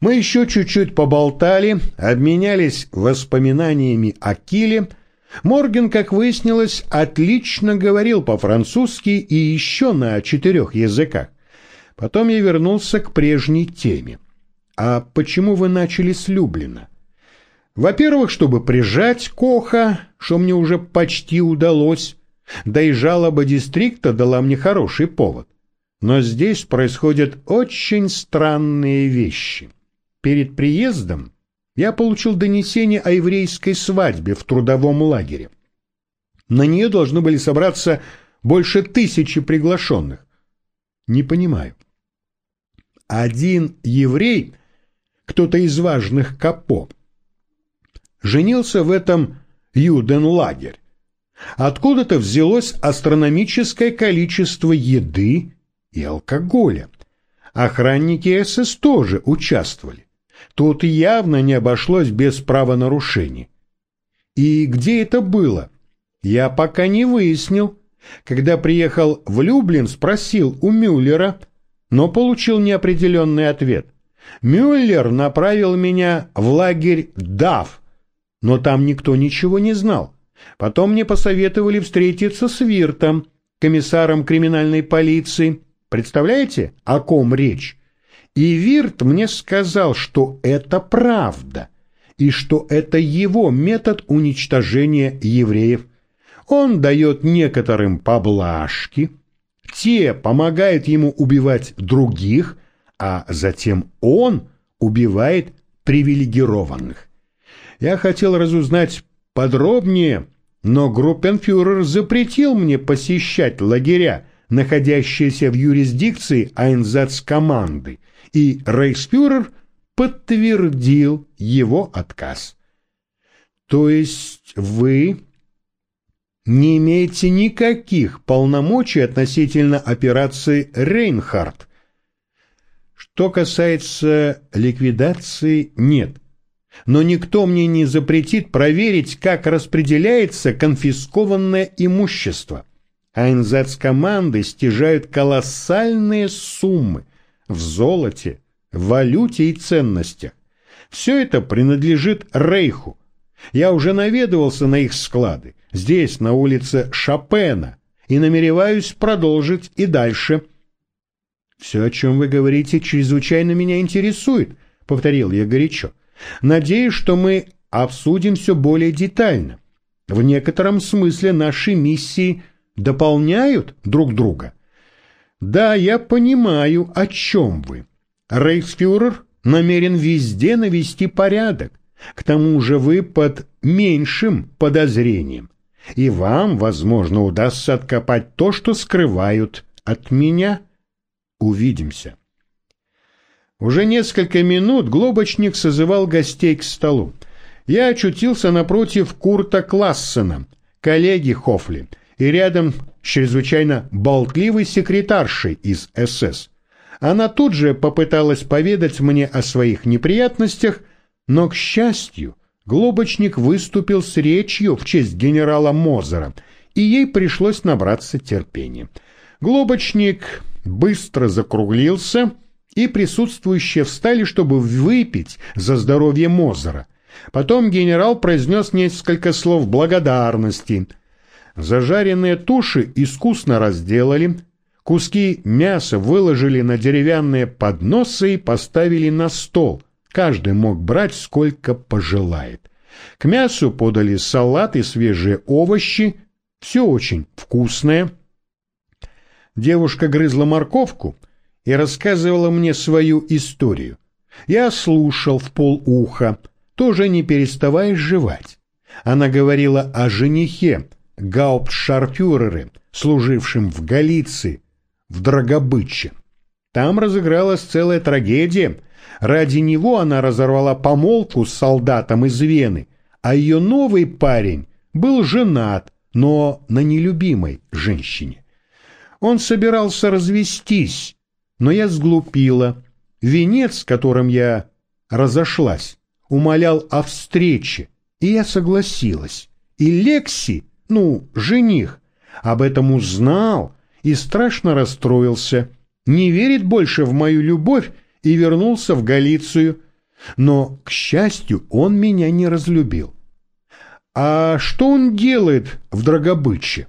Мы еще чуть-чуть поболтали, обменялись воспоминаниями о Киле. Морген, как выяснилось, отлично говорил по-французски и еще на четырех языках. Потом я вернулся к прежней теме. А почему вы начали с Люблина? Во-первых, чтобы прижать Коха, что мне уже почти удалось, да и жалоба дистрикта дала мне хороший повод. Но здесь происходят очень странные вещи. Перед приездом я получил донесение о еврейской свадьбе в трудовом лагере. На нее должны были собраться больше тысячи приглашенных. Не понимаю. Один еврей, кто-то из важных капо, женился в этом юденлагерь. Откуда-то взялось астрономическое количество еды и алкоголя. Охранники СС тоже участвовали. Тут явно не обошлось без правонарушений. И где это было? Я пока не выяснил. Когда приехал в Люблин, спросил у Мюллера, но получил неопределенный ответ. Мюллер направил меня в лагерь ДАФ, но там никто ничего не знал. Потом мне посоветовали встретиться с Виртом, комиссаром криминальной полиции. Представляете, о ком речь? И Вирт мне сказал, что это правда, и что это его метод уничтожения евреев. Он дает некоторым поблажки, те помогают ему убивать других, а затем он убивает привилегированных. Я хотел разузнать подробнее, но группенфюрер запретил мне посещать лагеря, находящиеся в юрисдикции Айнзац-команды, и рейхсфюрер подтвердил его отказ. То есть вы не имеете никаких полномочий относительно операции «Рейнхард». Что касается ликвидации, нет – но никто мне не запретит проверить, как распределяется конфискованное имущество. Айнзац-команды стяжают колоссальные суммы в золоте, валюте и ценностях. Все это принадлежит Рейху. Я уже наведывался на их склады, здесь, на улице Шопена, и намереваюсь продолжить и дальше. «Все, о чем вы говорите, чрезвычайно меня интересует», — повторил я горячо. Надеюсь, что мы обсудим все более детально. В некотором смысле наши миссии дополняют друг друга. Да, я понимаю, о чем вы. Рейхсфюрер намерен везде навести порядок. К тому же вы под меньшим подозрением. И вам, возможно, удастся откопать то, что скрывают от меня. Увидимся. Уже несколько минут глобочник созывал гостей к столу. Я очутился напротив Курта Классена, коллеги Хофли, и рядом чрезвычайно болтливой секретаршей из СС. Она тут же попыталась поведать мне о своих неприятностях, но, к счастью, глобочник выступил с речью в честь генерала Мозера, и ей пришлось набраться терпения. Глобочник быстро закруглился — и присутствующие встали, чтобы выпить за здоровье Мозера. Потом генерал произнес несколько слов благодарности. Зажаренные туши искусно разделали, куски мяса выложили на деревянные подносы и поставили на стол. Каждый мог брать сколько пожелает. К мясу подали салат и свежие овощи, все очень вкусное. Девушка грызла морковку — и рассказывала мне свою историю. Я слушал в полуха, тоже не переставая жевать. Она говорила о женихе, гауптшарфюрере, служившем в Галиции, в Драгобыче. Там разыгралась целая трагедия. Ради него она разорвала помолвку с солдатом из Вены, а ее новый парень был женат, но на нелюбимой женщине. Он собирался развестись, но я сглупила. Венец, с которым я разошлась, умолял о встрече, и я согласилась. И Лекси, ну, жених, об этом узнал и страшно расстроился, не верит больше в мою любовь и вернулся в Галицию. Но, к счастью, он меня не разлюбил. А что он делает в Драгобыче?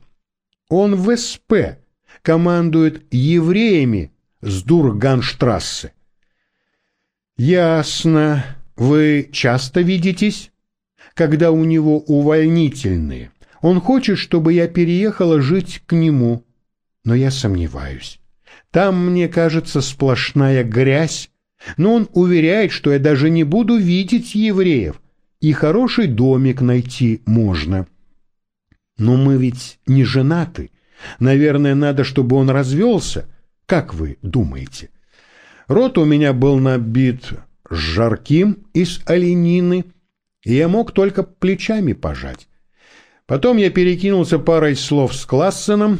Он в СП, командует евреями с Дурганштрассе. Ясно. Вы часто видитесь? Когда у него увольнительные. Он хочет, чтобы я переехала жить к нему. Но я сомневаюсь. Там, мне кажется, сплошная грязь. Но он уверяет, что я даже не буду видеть евреев. И хороший домик найти можно. Но мы ведь не женаты. Наверное, надо, чтобы он развелся. Как вы думаете? Рот у меня был набит жарким из оленины, и я мог только плечами пожать. Потом я перекинулся парой слов с Классеном.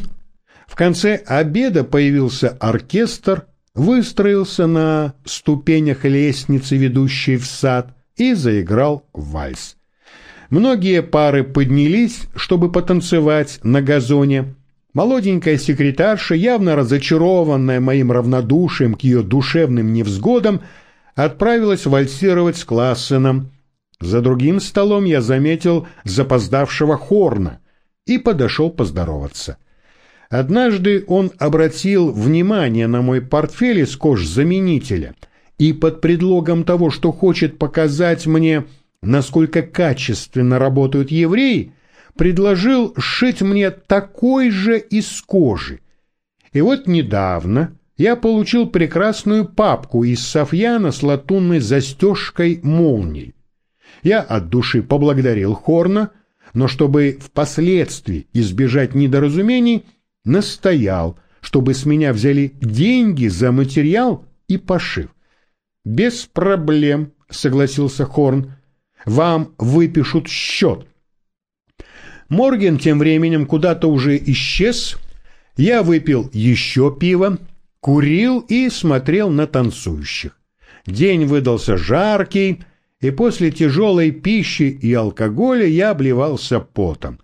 В конце обеда появился оркестр, выстроился на ступенях лестницы, ведущей в сад, и заиграл вальс. Многие пары поднялись, чтобы потанцевать на газоне. Молоденькая секретарша, явно разочарованная моим равнодушием к ее душевным невзгодам, отправилась вальсировать с Классеном. За другим столом я заметил запоздавшего Хорна и подошел поздороваться. Однажды он обратил внимание на мой портфель из кожзаменителя и под предлогом того, что хочет показать мне, насколько качественно работают евреи, предложил сшить мне такой же из кожи. И вот недавно я получил прекрасную папку из софьяна с латунной застежкой молний. Я от души поблагодарил Хорна, но чтобы впоследствии избежать недоразумений, настоял, чтобы с меня взяли деньги за материал и пошив. «Без проблем», — согласился Хорн. «Вам выпишут счет, Морген тем временем куда-то уже исчез. Я выпил еще пиво, курил и смотрел на танцующих. День выдался жаркий, и после тяжелой пищи и алкоголя я обливался потом.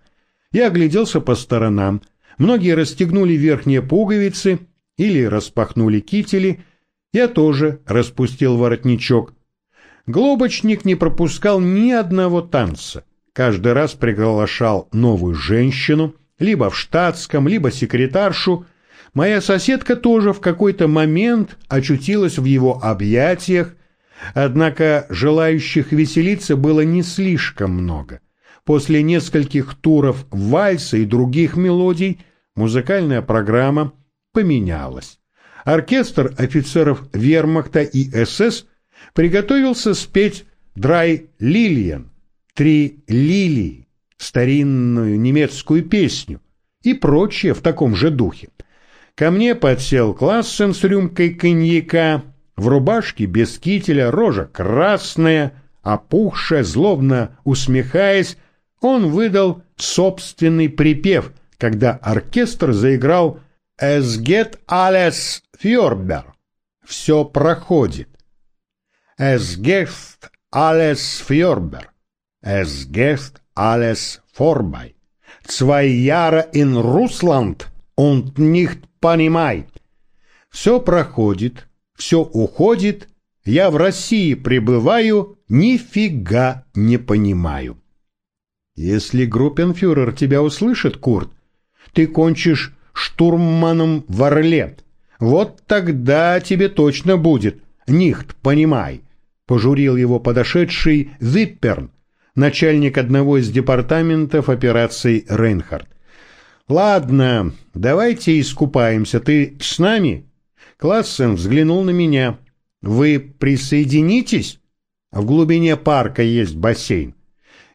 Я огляделся по сторонам. Многие расстегнули верхние пуговицы или распахнули кители. Я тоже распустил воротничок. Глобочник не пропускал ни одного танца каждый раз приглашал новую женщину, либо в штатском, либо секретаршу. Моя соседка тоже в какой-то момент очутилась в его объятиях, однако желающих веселиться было не слишком много. После нескольких туров вальса и других мелодий музыкальная программа поменялась. Оркестр офицеров вермахта и СС приготовился спеть «Драй Лилиен», «Три лилии», старинную немецкую песню и прочее в таком же духе. Ко мне подсел Классен с рюмкой коньяка, в рубашке без кителя, рожа красная, опухшая, злобно усмехаясь, он выдал собственный припев, когда оркестр заиграл «Es geht alles fürber» — «Все проходит». «Es geht alles fürber» Es geht alles vorbei. Zwei Jahre in Russland und nicht понимай. Все проходит, все уходит, я в России пребываю, нифига не понимаю. Если группенфюрер тебя услышит, Курт, ты кончишь штурманом в Орле. Вот тогда тебе точно будет, нихт, понимай, пожурил его подошедший Випперн, начальник одного из департаментов операций Рейнхард. «Ладно, давайте искупаемся. Ты с нами?» Классен взглянул на меня. «Вы присоединитесь?» В глубине парка есть бассейн.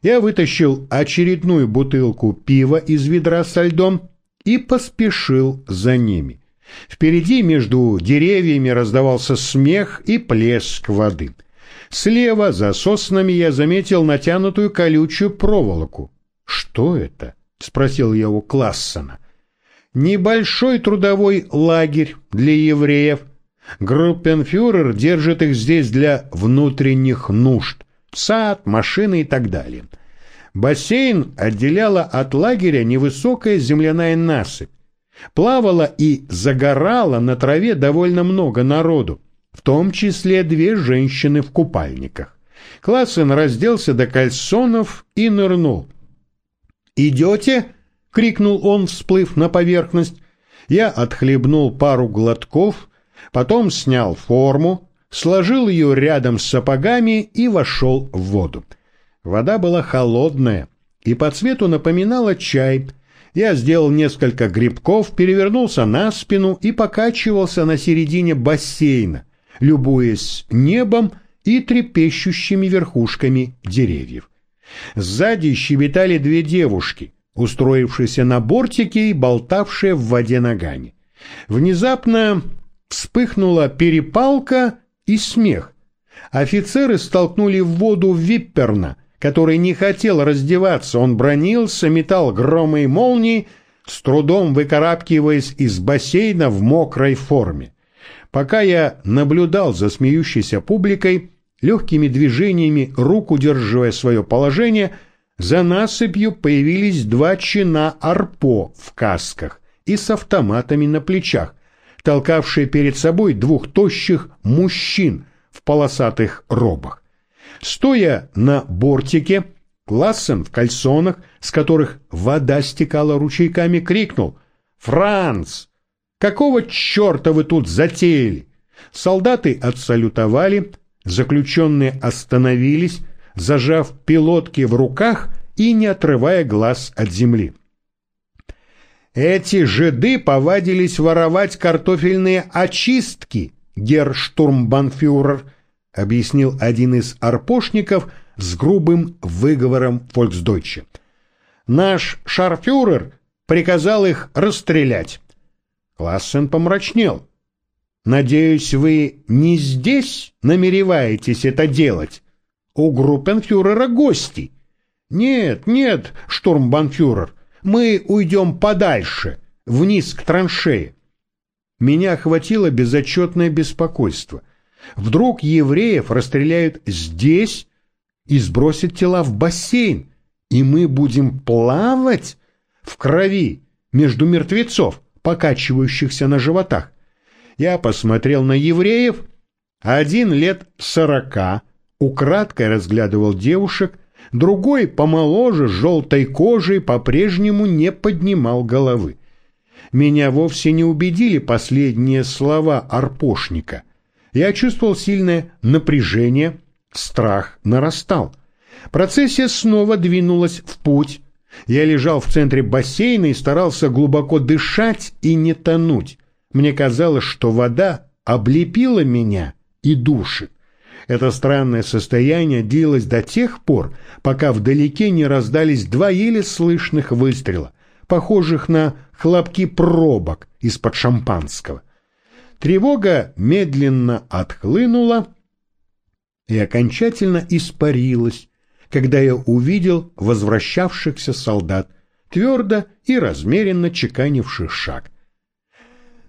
Я вытащил очередную бутылку пива из ведра со льдом и поспешил за ними. Впереди между деревьями раздавался смех и плеск воды. Слева, за соснами, я заметил натянутую колючую проволоку. «Что это?» — спросил я у Классона. «Небольшой трудовой лагерь для евреев. Группенфюрер держит их здесь для внутренних нужд. Сад, машины и так далее. Бассейн отделяла от лагеря невысокая земляная насыпь. Плавала и загорала на траве довольно много народу. в том числе две женщины в купальниках. Классен разделся до кальсонов и нырнул. «Идете?» — крикнул он, всплыв на поверхность. Я отхлебнул пару глотков, потом снял форму, сложил ее рядом с сапогами и вошел в воду. Вода была холодная и по цвету напоминала чай. Я сделал несколько грибков, перевернулся на спину и покачивался на середине бассейна, любуясь небом и трепещущими верхушками деревьев. Сзади щебетали две девушки, устроившиеся на бортике и болтавшие в воде ногами. Внезапно вспыхнула перепалка и смех. Офицеры столкнули в воду Випперна, который не хотел раздеваться, он бронился, метал громы и молнии, с трудом выкарабкиваясь из бассейна в мокрой форме. Пока я наблюдал за смеющейся публикой, легкими движениями рук удерживая свое положение, за насыпью появились два чина арпо в касках и с автоматами на плечах, толкавшие перед собой двух тощих мужчин в полосатых робах. Стоя на бортике, Классен в кальсонах, с которых вода стекала ручейками, крикнул «Франц! Какого черта вы тут затеяли?» Солдаты отсалютовали, заключенные остановились, зажав пилотки в руках и не отрывая глаз от земли. Эти жиды повадились воровать картофельные очистки, герштурмбанфюрер, объяснил один из арпошников с грубым выговором фольксдойче. Наш шарфюрер приказал их расстрелять. Классен помрачнел. Надеюсь, вы не здесь намереваетесь это делать? У группенфюрера гости. Нет, нет, штурмбанфюрер, мы уйдем подальше, вниз к траншее. Меня охватило безотчетное беспокойство. Вдруг евреев расстреляют здесь и сбросят тела в бассейн, и мы будем плавать в крови между мертвецов, покачивающихся на животах. Я посмотрел на евреев, один лет сорока, украдкой разглядывал девушек, другой, помоложе, с желтой кожей, по-прежнему не поднимал головы. Меня вовсе не убедили последние слова арпошника. Я чувствовал сильное напряжение, страх нарастал. Процессия снова двинулась в путь. Я лежал в центре бассейна и старался глубоко дышать и не тонуть. Мне казалось, что вода облепила меня и душит. Это странное состояние длилось до тех пор, пока вдалеке не раздались два еле слышных выстрела, похожих на хлопки пробок из-под шампанского. Тревога медленно отхлынула и окончательно испарилась, когда я увидел возвращавшихся солдат, твердо и размеренно чеканивших шаг.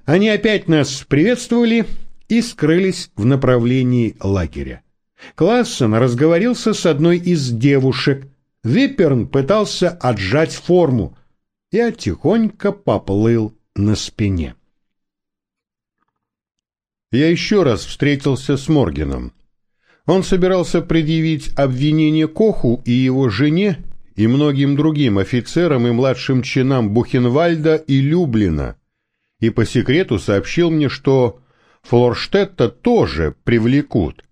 Они опять нас приветствовали и скрылись в направлении лагеря. Классен разговорился с одной из девушек. Випперн пытался отжать форму. Я тихонько поплыл на спине. Я еще раз встретился с Моргеном. Он собирался предъявить обвинение Коху и его жене и многим другим офицерам и младшим чинам Бухенвальда и Люблина, и по секрету сообщил мне, что Флорштетта тоже привлекут.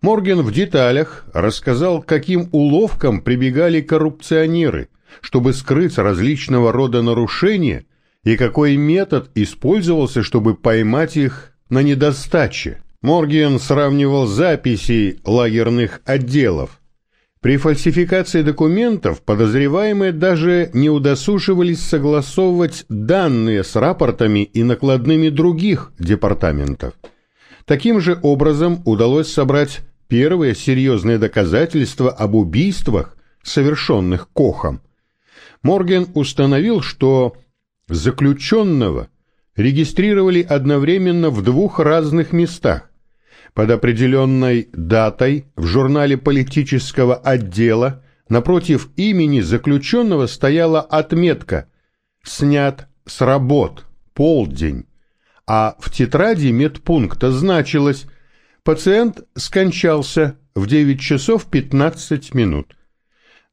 Морген в деталях рассказал, каким уловкам прибегали коррупционеры, чтобы скрыть различного рода нарушения, и какой метод использовался, чтобы поймать их на недостаче. Морген сравнивал записи лагерных отделов, при фальсификации документов подозреваемые даже не удосуживались согласовывать данные с рапортами и накладными других департаментов. Таким же образом удалось собрать первые серьезные доказательства об убийствах, совершенных Кохом. Морген установил, что заключенного регистрировали одновременно в двух разных местах под определенной датой в журнале политического отдела напротив имени заключенного стояла отметка «Снят с работ, полдень», а в тетради медпункта значилось Пациент скончался в 9 часов 15 минут.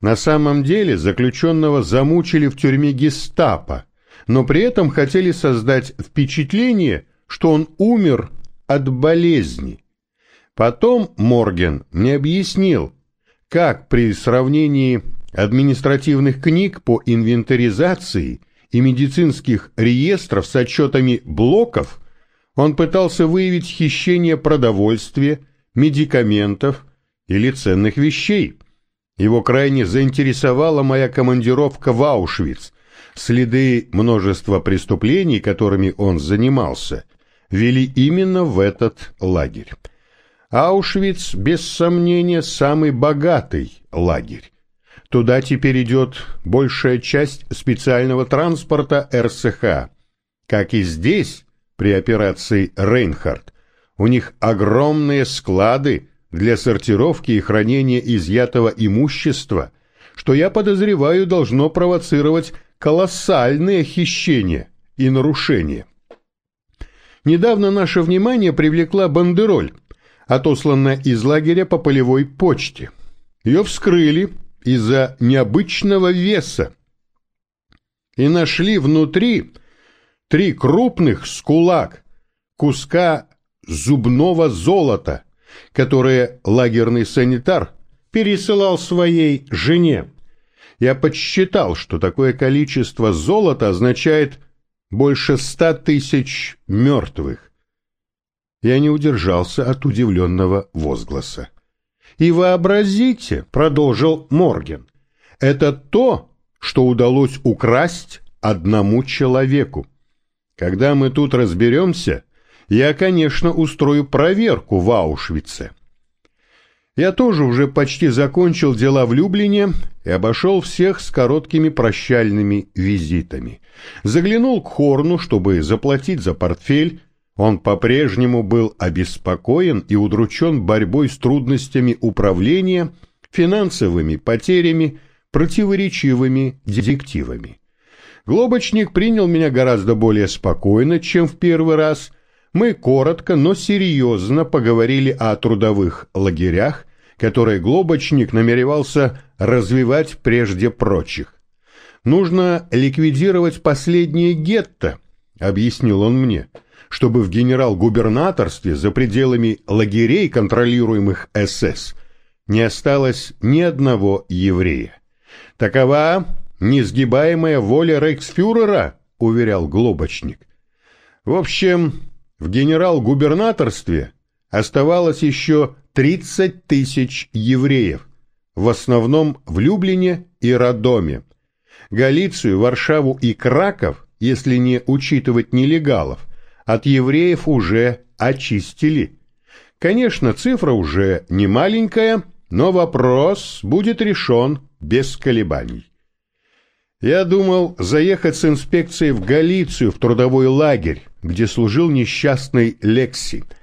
На самом деле заключенного замучили в тюрьме гестапо, но при этом хотели создать впечатление, что он умер от болезни. Потом Морген мне объяснил, как при сравнении административных книг по инвентаризации и медицинских реестров с отчетами блоков он пытался выявить хищение продовольствия, медикаментов или ценных вещей. Его крайне заинтересовала моя командировка в Аушвиц. Следы множества преступлений, которыми он занимался, вели именно в этот лагерь. Аушвиц, без сомнения, самый богатый лагерь. Туда теперь идет большая часть специального транспорта РСХ. Как и здесь, при операции «Рейнхард», у них огромные склады для сортировки и хранения изъятого имущества, что я подозреваю должно провоцировать колоссальные хищения и нарушения. Недавно наше внимание привлекла бандероль, отосланная из лагеря по полевой почте. Ее вскрыли из-за необычного веса и нашли внутри три крупных с кулак куска зубного золота, которое лагерный санитар пересылал своей жене. Я подсчитал, что такое количество золота означает больше ста тысяч мертвых. Я не удержался от удивленного возгласа. И вообразите, продолжил Морген, это то, что удалось украсть одному человеку. Когда мы тут разберемся, я, конечно, устрою проверку в Аушвице. Я тоже уже почти закончил дела в Люблине и обошел всех с короткими прощальными визитами. Заглянул к Хорну, чтобы заплатить за портфель. Он по-прежнему был обеспокоен и удручен борьбой с трудностями управления, финансовыми потерями, противоречивыми детективами. Глобочник принял меня гораздо более спокойно, чем в первый раз. Мы коротко, но серьезно поговорили о трудовых лагерях, которые Глобочник намеревался развивать прежде прочих. «Нужно ликвидировать последнее гетто», — объяснил он мне, «чтобы в генерал-губернаторстве за пределами лагерей, контролируемых СС, не осталось ни одного еврея. Такова несгибаемая воля рейхсфюрера», — уверял Глобочник. В общем, в генерал-губернаторстве оставалось еще 30 тысяч евреев, в основном в Люблине и Родоме. Галицию, Варшаву и Краков, если не учитывать нелегалов, от евреев уже очистили. Конечно, цифра уже не маленькая, но вопрос будет решен без колебаний. Я думал заехать с инспекцией в Галицию, в трудовой лагерь, где служил несчастный Лекси –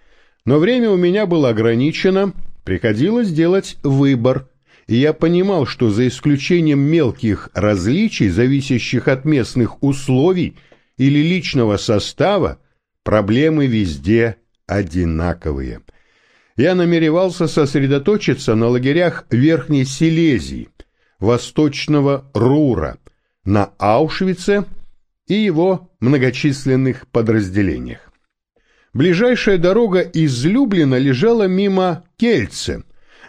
но время у меня было ограничено, приходилось делать выбор, и я понимал, что за исключением мелких различий, зависящих от местных условий или личного состава, проблемы везде одинаковые. Я намеревался сосредоточиться на лагерях Верхней Силезии, Восточного Рура, на Аушвице и его многочисленных подразделениях. Ближайшая дорога из Люблина лежала мимо Кельце.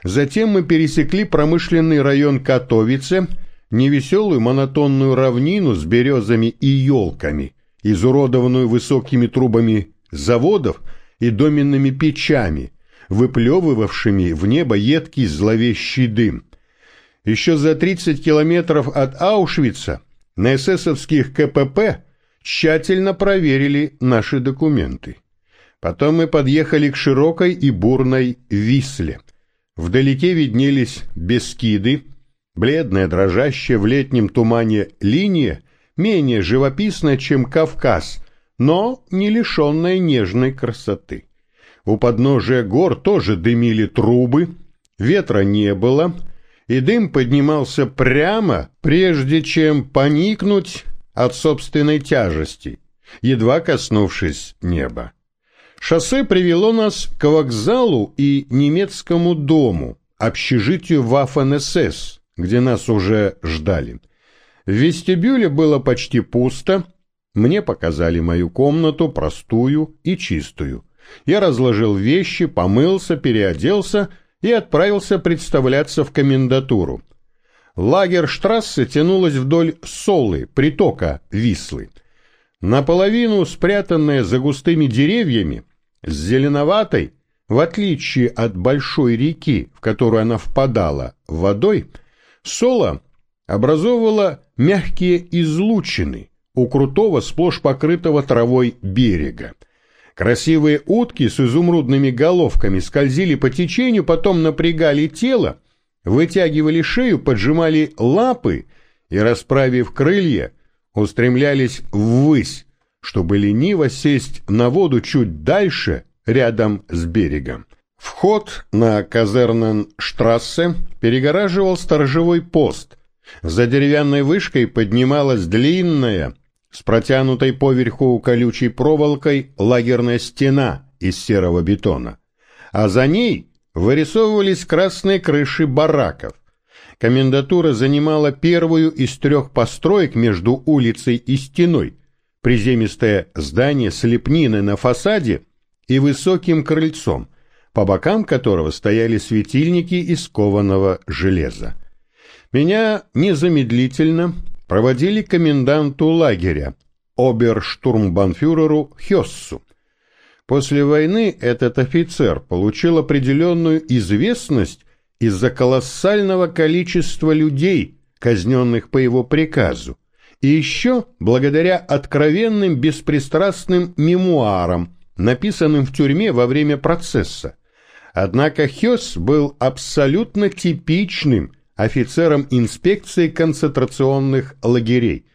Затем мы пересекли промышленный район Катовице, невеселую монотонную равнину с березами и елками, изуродованную высокими трубами заводов и доменными печами, выплевывавшими в небо едкий зловещий дым. Еще за 30 километров от Аушвица на эсэсовских КПП тщательно проверили наши документы. Потом мы подъехали к широкой и бурной Висле. Вдалеке виднелись Бескиды, бледная, дрожащая в летнем тумане линия, менее живописная, чем Кавказ, но не лишенная нежной красоты. У подножия гор тоже дымили трубы, ветра не было, и дым поднимался прямо, прежде чем поникнуть от собственной тяжести, едва коснувшись неба. Шоссе привело нас к вокзалу и немецкому дому, общежитию Waffen-СС, где нас уже ждали. В вестибюле было почти пусто, мне показали мою комнату, простую и чистую. Я разложил вещи, помылся, переоделся и отправился представляться в комендатуру. Лагерштрассе тянулась вдоль Солы, притока Вислы. Наполовину спрятанная за густыми деревьями, с зеленоватой, в отличие от большой реки, в которую она впадала, водой, Сола образовывала мягкие излучины у крутого, сплошь покрытого травой берега. Красивые утки с изумрудными головками скользили по течению, потом напрягали тело, вытягивали шею, поджимали лапы и, расправив крылья, устремлялись ввысь, чтобы лениво сесть на воду чуть дальше, рядом с берегом. Вход на Казерненштрассе перегораживал сторожевой пост. За деревянной вышкой поднималась длинная, с протянутой поверху колючей проволокой, лагерная стена из серого бетона. А за ней вырисовывались красные крыши бараков. Комендатура занимала первую из трех построек между улицей и стеной, приземистое здание с лепниной на фасаде и высоким крыльцом, по бокам которого стояли светильники из кованого железа. Меня незамедлительно проводили коменданту лагеря, оберштурмбанфюреру Хессу, После войны этот офицер получил определенную известность из-за колоссального количества людей, казненных по его приказу, и еще благодаря откровенным беспристрастным мемуарам, написанным в тюрьме во время процесса. Однако Хёс был абсолютно типичным офицером инспекции концентрационных лагерей,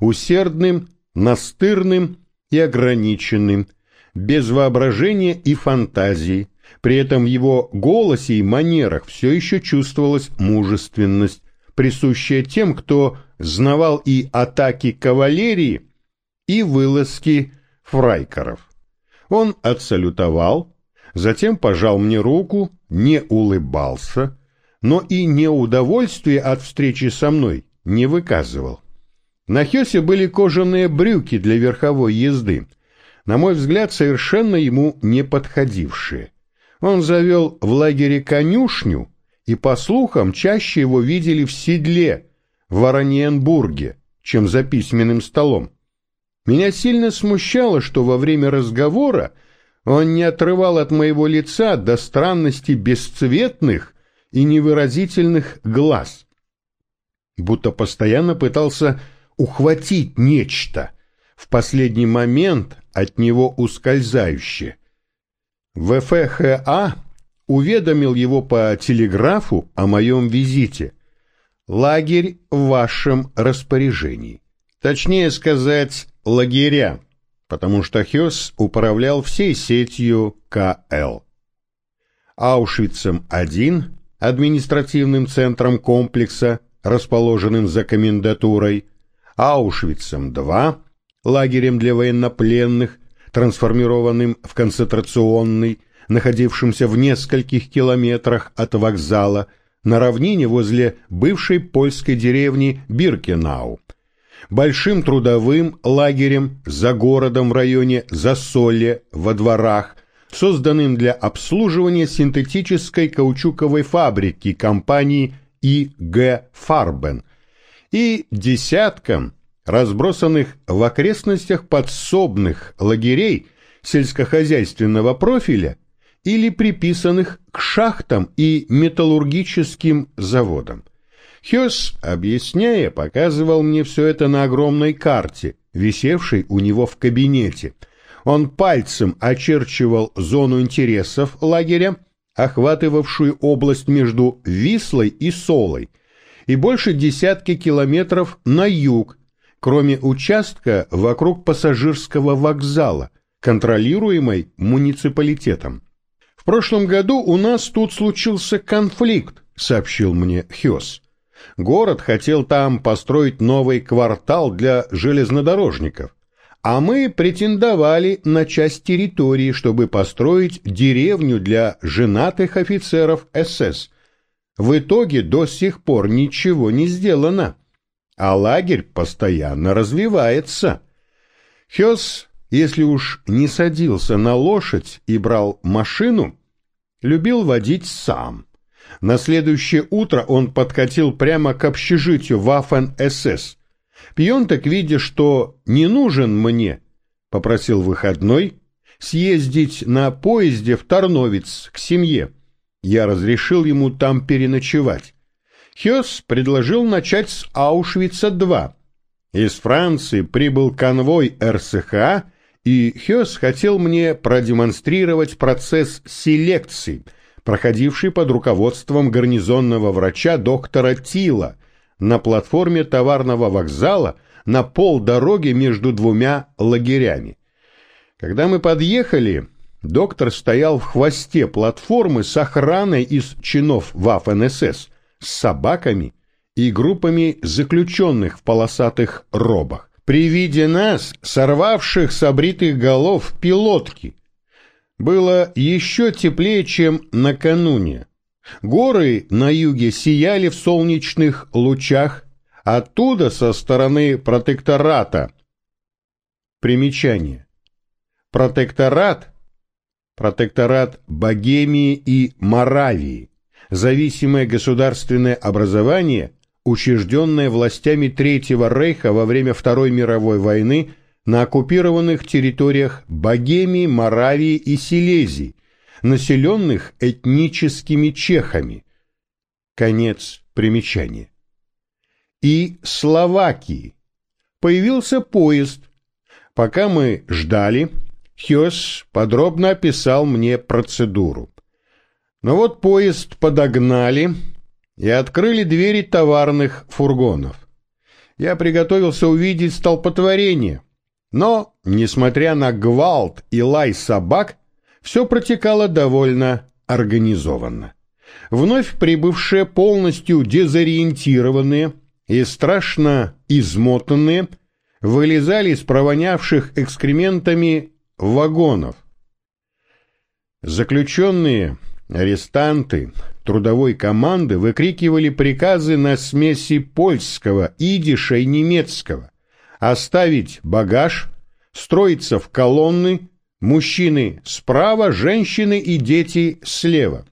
усердным, настырным и ограниченным, без воображения и фантазии. При этом в его голосе и манерах все еще чувствовалась мужественность, присущая тем, кто знавал и атаки кавалерии, и вылазки фрайкеров. Он отсалютовал, затем пожал мне руку, не улыбался, но и неудовольствие от встречи со мной не выказывал. На Хёсе были кожаные брюки для верховой езды – на мой взгляд, совершенно ему не подходившие. Он завел в лагере конюшню, и, по слухам, чаще его видели в седле в Ораниенбурге, чем за письменным столом. Меня сильно смущало, что во время разговора он не отрывал от моего лица до странности бесцветных и невыразительных глаз, будто постоянно пытался ухватить нечто — в последний момент от него ускользающе. ВФХА уведомил его по телеграфу о моем визите. Лагерь в вашем распоряжении. Точнее сказать, лагеря, потому что Хёс управлял всей сетью КЛ. Аушвицем-1, административным центром комплекса, расположенным за комендатурой, Аушвицем-2, лагерем для военнопленных, трансформированным в концентрационный, находившимся в нескольких километрах от вокзала, на равнине возле бывшей польской деревни Биркенау, большим трудовым лагерем за городом в районе Засолье во дворах, созданным для обслуживания синтетической каучуковой фабрики компании И.Г. Фарбен, и десяткам разбросанных в окрестностях подсобных лагерей сельскохозяйственного профиля или приписанных к шахтам и металлургическим заводам. Хёс, объясняя, показывал мне все это на огромной карте, висевшей у него в кабинете. Он пальцем очерчивал зону интересов лагеря, охватывавшую область между Вислой и Солой, и больше десятки километров на юг кроме участка вокруг пассажирского вокзала, контролируемой муниципалитетом. В прошлом году у нас тут случился конфликт, сообщил мне Хёс. Город хотел там построить новый квартал для железнодорожников, а мы претендовали на часть территории, чтобы построить деревню для женатых офицеров СС. В итоге до сих пор ничего не сделано, а лагерь постоянно развивается. Хёс, если уж не садился на лошадь и брал машину, любил водить сам. На следующее утро он подкатил прямо к общежитию Вафен-СС. Пьонтек, видя, что не нужен мне, попросил выходной съездить на поезде в Тарновиц к семье. Я разрешил ему там переночевать. Хёс предложил начать с Аушвица-2. Из Франции прибыл конвой РСХ, и Хёс хотел мне продемонстрировать процесс селекции, проходивший под руководством гарнизонного врача доктора Тила на платформе товарного вокзала на полдороги между двумя лагерями. Когда мы подъехали, доктор стоял в хвосте платформы с охраной из чинов Ваф-НСС, с собаками и группами заключенных в полосатых робах. При виде нас, сорвавших с обритых голов пилотки, было еще теплее, чем накануне. Горы на юге сияли в солнечных лучах, оттуда со стороны протектората. Примечание. Протекторат – протекторат Богемии и Моравии, зависимое государственное образование – учрежденная властями Третьего Рейха во время Второй мировой войны на оккупированных территориях Богемии, Моравии и Силезии, населенных этническими чехами. Конец примечания. И Словакии. Появился поезд. Пока мы ждали, Хёс подробно описал мне процедуру. Но вот поезд подогнали, и открыли двери товарных фургонов. Я приготовился увидеть столпотворение, но, несмотря на гвалт и лай собак, все протекало довольно организованно. Вновь прибывшие полностью дезориентированные и страшно измотанные вылезали из провонявших экскрементами вагонов. Заключенные, арестанты, трудовой команды выкрикивали приказы на смеси польского, идиша и немецкого. Оставить багаж, строиться в колонны, мужчины справа, женщины и дети слева.